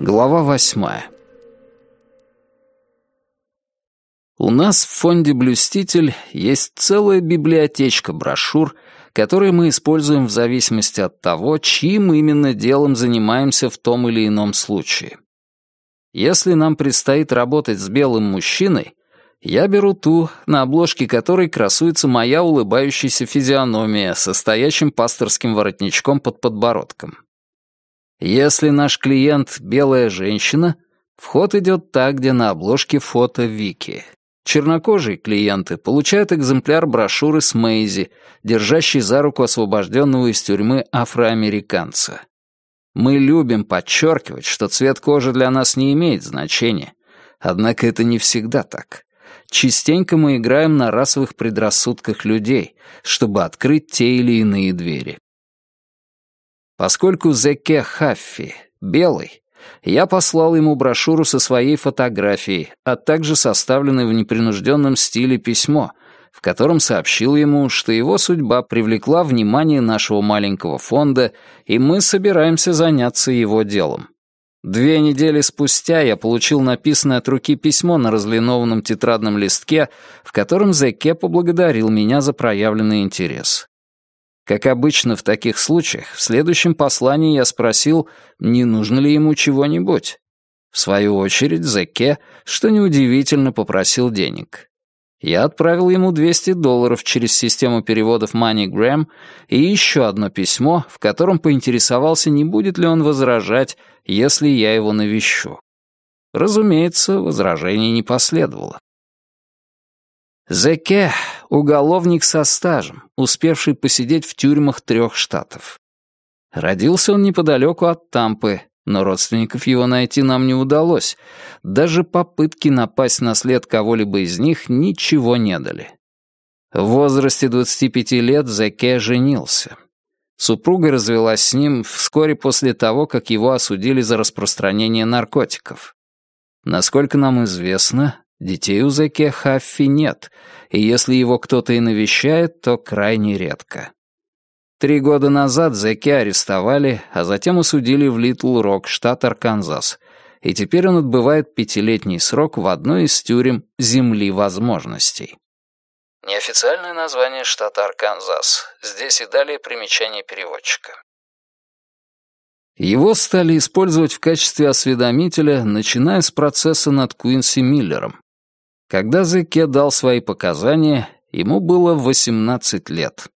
Глава восьмая. У нас в фонде «Блюститель» есть целая библиотечка брошюр, которые мы используем в зависимости от того, чьим именно делом занимаемся в том или ином случае. Если нам предстоит работать с белым мужчиной, я беру ту, на обложке которой красуется моя улыбающаяся физиономия со стоящим пасторским воротничком под подбородком. Если наш клиент — белая женщина, вход идет так, где на обложке фото Вики. Чернокожие клиенты получают экземпляр брошюры с Мэйзи, держащей за руку освобожденного из тюрьмы афроамериканца. Мы любим подчеркивать, что цвет кожи для нас не имеет значения. Однако это не всегда так. Частенько мы играем на расовых предрассудках людей, чтобы открыть те или иные двери. Поскольку Зеке Хаффи белый, я послал ему брошюру со своей фотографией, а также составленное в непринужденном стиле письмо, в котором сообщил ему, что его судьба привлекла внимание нашего маленького фонда, и мы собираемся заняться его делом. Две недели спустя я получил написанное от руки письмо на разлинованном тетрадном листке, в котором Зеке поблагодарил меня за проявленный интерес. Как обычно в таких случаях, в следующем послании я спросил, не нужно ли ему чего-нибудь. В свою очередь Зеке, что неудивительно, попросил денег. Я отправил ему 200 долларов через систему переводов MoneyGram и еще одно письмо, в котором поинтересовался, не будет ли он возражать, если я его навещу. Разумеется, возражений не последовало. Зеке — уголовник со стажем, успевший посидеть в тюрьмах трех штатов. Родился он неподалеку от Тампы, но родственников его найти нам не удалось. Даже попытки напасть на след кого-либо из них ничего не дали. В возрасте 25 лет Зеке женился. Супруга развелась с ним вскоре после того, как его осудили за распространение наркотиков. Насколько нам известно, Детей у Зеке Хаффи нет, и если его кто-то и навещает, то крайне редко. Три года назад Зеке арестовали, а затем осудили в Литл-Рок, штат Арканзас, и теперь он отбывает пятилетний срок в одной из тюрем «Земли возможностей». Неофициальное название штата Арканзас. Здесь и далее примечание переводчика. Его стали использовать в качестве осведомителя, начиная с процесса над Куинси Миллером, когда Зеке дал свои показания, ему было 18 лет.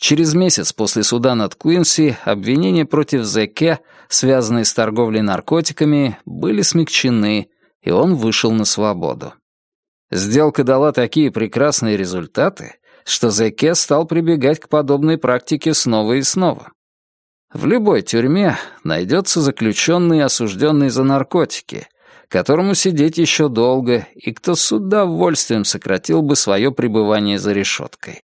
Через месяц после суда над Куинси обвинения против Зеке, связанные с торговлей наркотиками, были смягчены, и он вышел на свободу. Сделка дала такие прекрасные результаты, что Зеке стал прибегать к подобной практике снова и снова. В любой тюрьме найдется заключенный, осужденный за наркотики — которому сидеть еще долго и кто с удовольствием сократил бы свое пребывание за решеткой.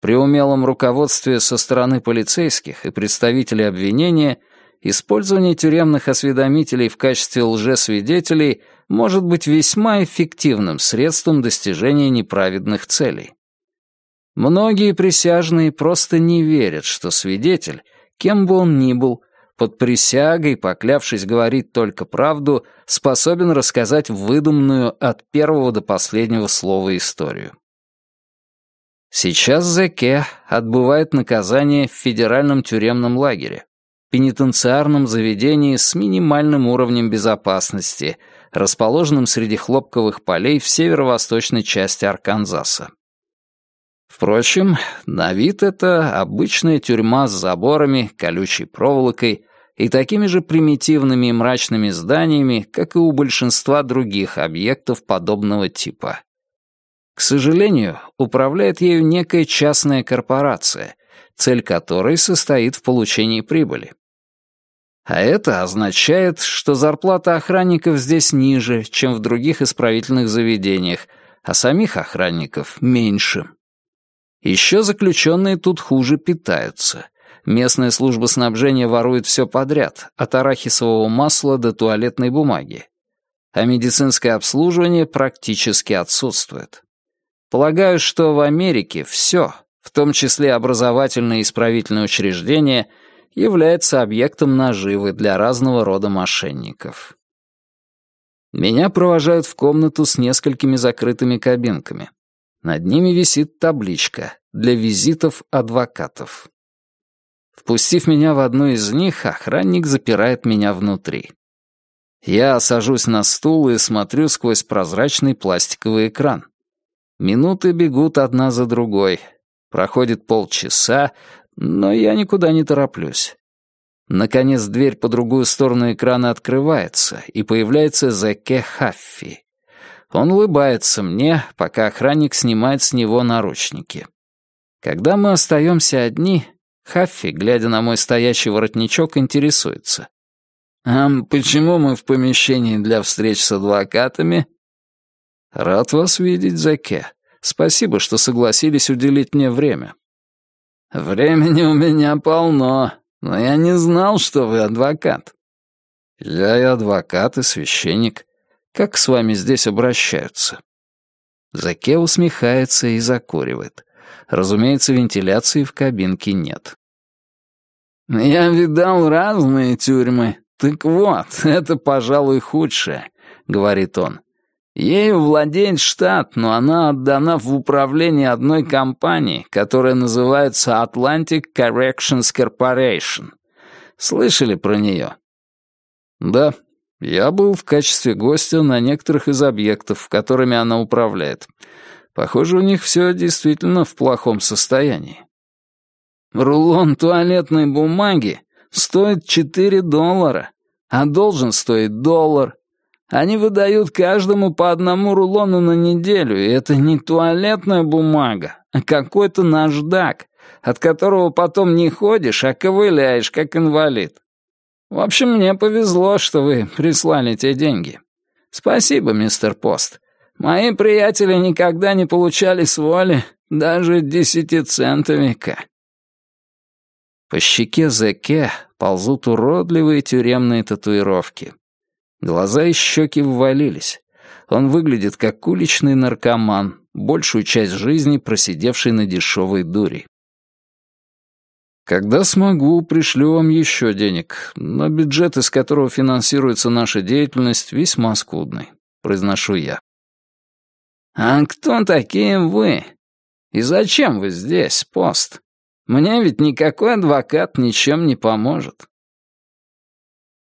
При умелом руководстве со стороны полицейских и представителей обвинения использование тюремных осведомителей в качестве лжесвидетелей может быть весьма эффективным средством достижения неправедных целей. Многие присяжные просто не верят, что свидетель, кем бы он ни был, под присягой, поклявшись говорить только правду, способен рассказать выдуманную от первого до последнего слова историю. Сейчас Зеке отбывает наказание в федеральном тюремном лагере, пенитенциарном заведении с минимальным уровнем безопасности, расположенном среди хлопковых полей в северо-восточной части Арканзаса. Впрочем, на вид это обычная тюрьма с заборами, колючей проволокой и такими же примитивными и мрачными зданиями, как и у большинства других объектов подобного типа. К сожалению, управляет ею некая частная корпорация, цель которой состоит в получении прибыли. А это означает, что зарплата охранников здесь ниже, чем в других исправительных заведениях, а самих охранников меньше. Еще заключенные тут хуже питаются. Местная служба снабжения ворует все подряд, от арахисового масла до туалетной бумаги. А медицинское обслуживание практически отсутствует. Полагаю, что в Америке все, в том числе образовательные и исправительные учреждения, является объектом наживы для разного рода мошенников. Меня провожают в комнату с несколькими закрытыми кабинками. Над ними висит табличка «Для визитов адвокатов». Впустив меня в одну из них, охранник запирает меня внутри. Я сажусь на стул и смотрю сквозь прозрачный пластиковый экран. Минуты бегут одна за другой. Проходит полчаса, но я никуда не тороплюсь. Наконец дверь по другую сторону экрана открывается, и появляется Зеке Хаффи. Он улыбается мне, пока охранник снимает с него наручники. Когда мы остаемся одни, Хаффи, глядя на мой стоящий воротничок, интересуется. «А почему мы в помещении для встреч с адвокатами?» «Рад вас видеть, Заке. Спасибо, что согласились уделить мне время». «Времени у меня полно, но я не знал, что вы адвокат». «Я и адвокат, и священник. Как с вами здесь обращаются?» Заке усмехается и закуривает. Разумеется, вентиляции в кабинке нет. «Я видал разные тюрьмы. Так вот, это, пожалуй, худшее», — говорит он. «Ею владеет штат, но она отдана в управление одной компании, которая называется Atlantic Corrections Corporation. Слышали про нее?» «Да, я был в качестве гостя на некоторых из объектов, которыми она управляет. Похоже, у них все действительно в плохом состоянии. Рулон туалетной бумаги стоит 4 доллара, а должен стоить доллар. Они выдают каждому по одному рулону на неделю, и это не туалетная бумага, а какой-то наждак, от которого потом не ходишь, а ковыляешь, как инвалид. В общем, мне повезло, что вы прислали те деньги. Спасибо, мистер Пост. Мои приятели никогда не получали с воли даже десятицентовика. По щеке Зеке ползут уродливые тюремные татуировки. Глаза и щеки ввалились. Он выглядит как уличный наркоман, большую часть жизни просидевший на дешевой дури. Когда смогу, пришлю вам еще денег, но бюджет, из которого финансируется наша деятельность, весьма скудный, произношу я. А кто такие вы? И зачем вы здесь, пост? Мне ведь никакой адвокат ничем не поможет.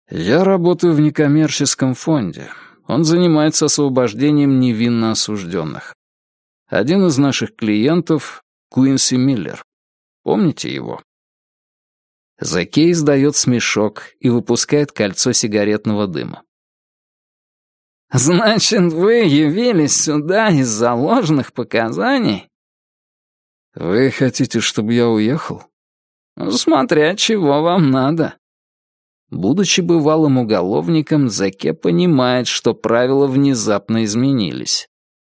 Я работаю в некоммерческом фонде. Он занимается освобождением невинно осужденных. Один из наших клиентов — Куинси Миллер. Помните его? Закей издает смешок и выпускает кольцо сигаретного дыма. «Значит, вы явились сюда из-за ложных показаний?» «Вы хотите, чтобы я уехал?» «Смотря чего вам надо». Будучи бывалым уголовником, Заке понимает, что правила внезапно изменились.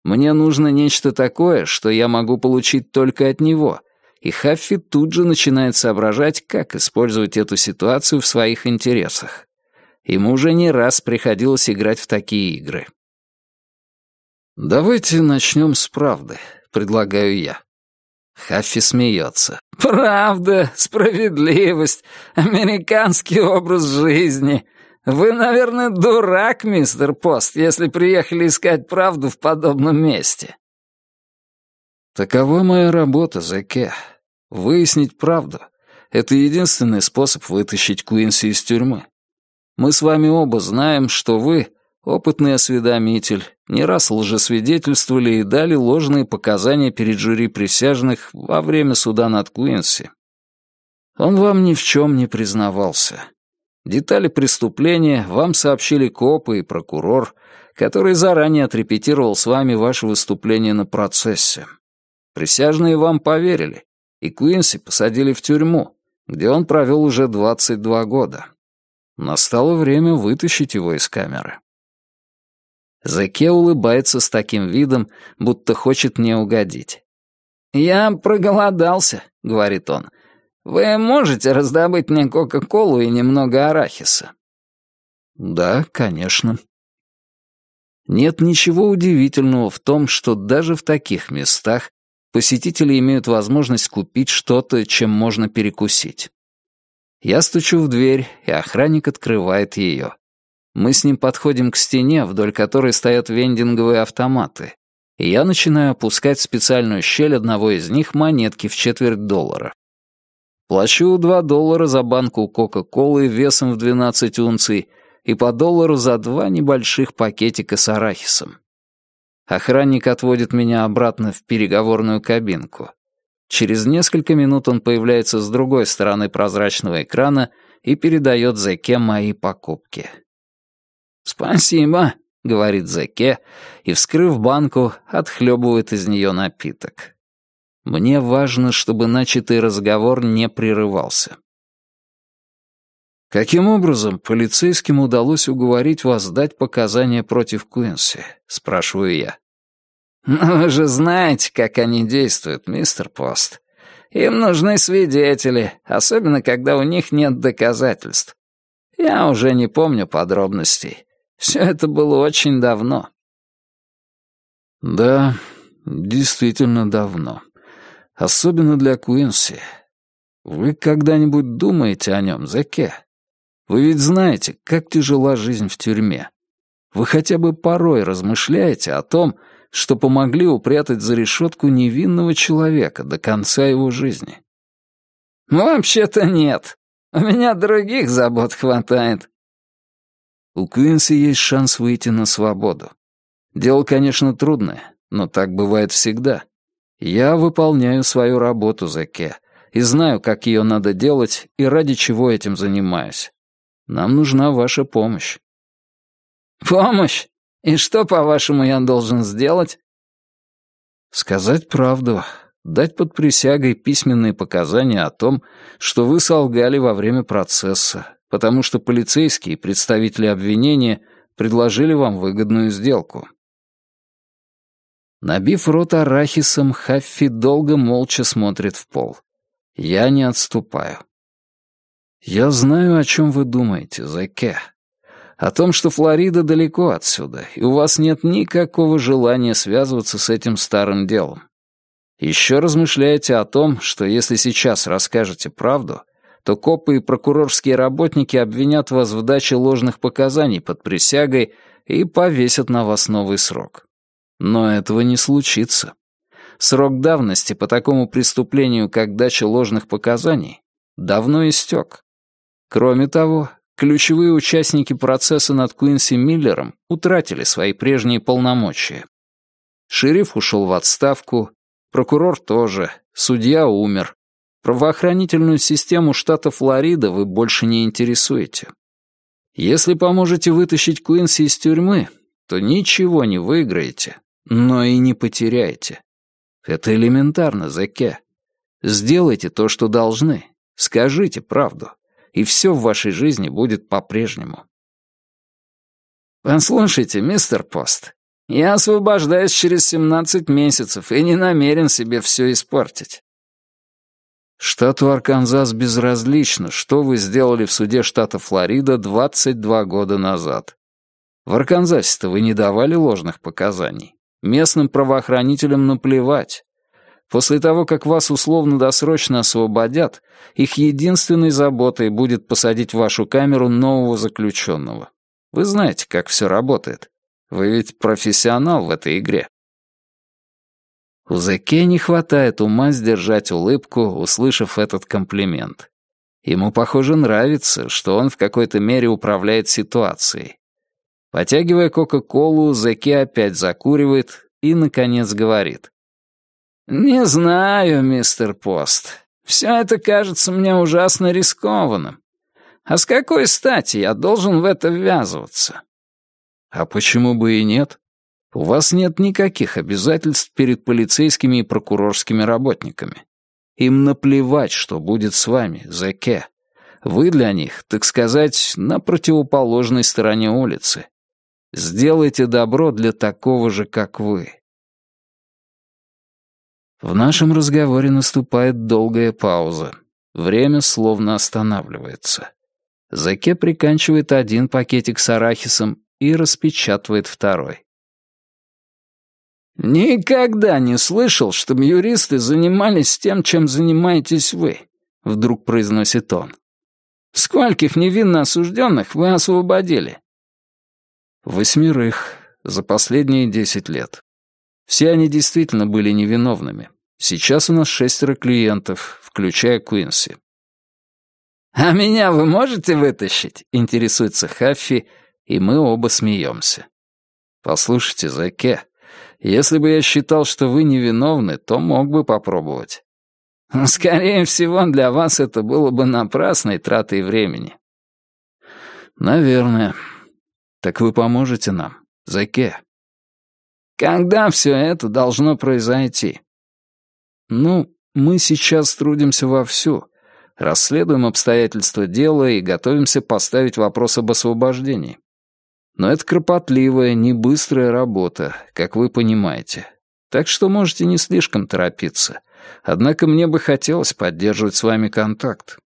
Мне нужно нечто такое, что я могу получить только от него, и Хаффи тут же начинает соображать, как использовать эту ситуацию в своих интересах. Ему уже не раз приходилось играть в такие игры. «Давайте начнем с правды», — предлагаю я. Хаффи смеется. «Правда, справедливость, американский образ жизни. Вы, наверное, дурак, мистер Пост, если приехали искать правду в подобном месте». Такова моя работа, Зеке. Выяснить правду — это единственный способ вытащить Куинси из тюрьмы. Мы с вами оба знаем, что вы — опытный осведомитель, не раз лжесвидетельствовали и дали ложные показания перед жюри присяжных во время суда над Куинси. Он вам ни в чем не признавался. Детали преступления вам сообщили копы и прокурор, который заранее отрепетировал с вами ваше выступление на процессе. Присяжные вам поверили, и Куинси посадили в тюрьму, где он провел уже 22 года. Настало время вытащить его из камеры. Зеке улыбается с таким видом, будто хочет мне угодить. «Я проголодался», — говорит он. «Вы можете раздобыть мне Кока-Колу и немного арахиса?» «Да, конечно». Нет ничего удивительного в том, что даже в таких местах Посетители имеют возможность купить что-то, чем можно перекусить. Я стучу в дверь, и охранник открывает ее. Мы с ним подходим к стене, вдоль которой стоят вендинговые автоматы, и я начинаю опускать в специальную щель одного из них монетки в четверть доллара. Плачу 2 доллара за банку Кока-Колы весом в 12 унций и по доллару за два небольших пакетика с арахисом. Охранник отводит меня обратно в переговорную кабинку. Через несколько минут он появляется с другой стороны прозрачного экрана и передает Зеке мои покупки. «Спасибо», — говорит Зеке, и, вскрыв банку, отхлебывает из нее напиток. Мне важно, чтобы начатый разговор не прерывался. «Каким образом полицейским удалось уговорить вас дать показания против Куинси?» — спрашиваю я. «Ну, вы же знаете, как они действуют, мистер Пост. Им нужны свидетели, особенно когда у них нет доказательств. Я уже не помню подробностей. Все это было очень давно». «Да, действительно давно», Особенно для Куинси. Вы когда-нибудь думаете о нем, Зеке? Вы ведь знаете, как тяжела жизнь в тюрьме. Вы хотя бы порой размышляете о том, что помогли упрятать за решетку невинного человека до конца его жизни. «Вообще-то нет. У меня других забот хватает». У Куинси есть шанс выйти на свободу. Дело, конечно, трудное, но так бывает всегда. Я выполняю свою работу, Зеке, и знаю, как ее надо делать и ради чего этим занимаюсь. Нам нужна ваша помощь». «Помощь? И что, по-вашему, я должен сделать?» «Сказать правду, дать под присягой письменные показания о том, что вы солгали во время процесса, потому что полицейские и представители обвинения предложили вам выгодную сделку. Набив рот арахисом, Хаффи долго молча смотрит в пол. Я не отступаю. Я знаю, о чем вы думаете, Зайке. О том, что Флорида далеко отсюда, и у вас нет никакого желания связываться с этим старым делом. Еще размышляете о том, что если сейчас расскажете правду, то копы и прокурорские работники обвинят вас в даче ложных показаний под присягой и повесят на вас новый срок. Но этого не случится. Срок давности по такому преступлению, как дача ложных показаний, давно истек. Кроме того, ключевые участники процесса над Куинси Миллером утратили свои прежние полномочия. Шериф ушел в отставку, прокурор тоже, судья умер. Правоохранительную систему штата Флорида вы больше не интересуете. Если поможете вытащить Куинси из тюрьмы, то ничего не выиграете, но и не потеряйте. Это элементарно, Зеке. Сделайте то, что должны. Скажите правду, и все в вашей жизни будет по-прежнему. Послушайте, мистер Пост, я освобождаюсь через 17 месяцев и не намерен себе все испортить. Штату Арканзас безразлично, что вы сделали в суде штата Флорида 22 года назад. В Арканзасе-то вы не давали ложных показаний. Местным правоохранителям наплевать. После того, как вас условно-досрочно освободят, их единственной заботой будет посадить в вашу камеру нового заключенного. Вы знаете, как все работает. Вы ведь профессионал в этой игре. У Зеке не хватает ума сдержать улыбку, услышав этот комплимент. Ему, похоже, нравится, что он в какой-то мере управляет ситуацией. Потягивая Кока-Колу, Зеки опять закуривает и, наконец, говорит. «Не знаю, мистер Пост. Все это кажется мне ужасно рискованным. А с какой стати я должен в это ввязываться?» «А почему бы и нет? У вас нет никаких обязательств перед полицейскими и прокурорскими работниками. Им наплевать, что будет с вами, Зеке. Вы для них, так сказать, на противоположной стороне улицы. Сделайте добро для такого же, как вы. В нашем разговоре наступает долгая пауза. Время словно останавливается. Заке приканчивает один пакетик с арахисом и распечатывает второй. «Никогда не слышал, чтобы юристы занимались тем, чем занимаетесь вы», — вдруг произносит он. «Скольких невинно осужденных вы освободили?» «Восьмерых за последние десять лет. Все они действительно были невиновными. Сейчас у нас шестеро клиентов, включая Куинси». «А меня вы можете вытащить?» — интересуется Хаффи, и мы оба смеемся. «Послушайте, Заке, если бы я считал, что вы невиновны, то мог бы попробовать». «Скорее всего, для вас это было бы напрасной тратой времени». «Наверное. Так вы поможете нам, Заке?» «Когда все это должно произойти?» «Ну, мы сейчас трудимся вовсю, расследуем обстоятельства дела и готовимся поставить вопрос об освобождении. Но это кропотливая, не быстрая работа, как вы понимаете. Так что можете не слишком торопиться. Однако мне бы хотелось поддерживать с вами контакт.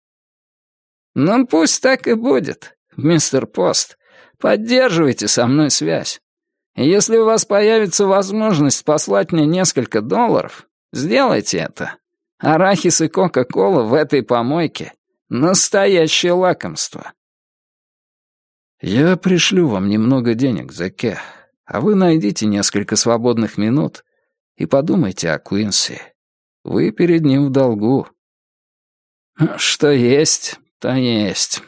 Ну, пусть так и будет, мистер Пост. Поддерживайте со мной связь. Если у вас появится возможность послать мне несколько долларов, сделайте это. Арахис и Кока-Кола в этой помойке — настоящее лакомство. «Я пришлю вам немного денег, Зеке, а вы найдите несколько свободных минут и подумайте о Куинси. Вы перед ним в долгу». «Что есть, то есть»,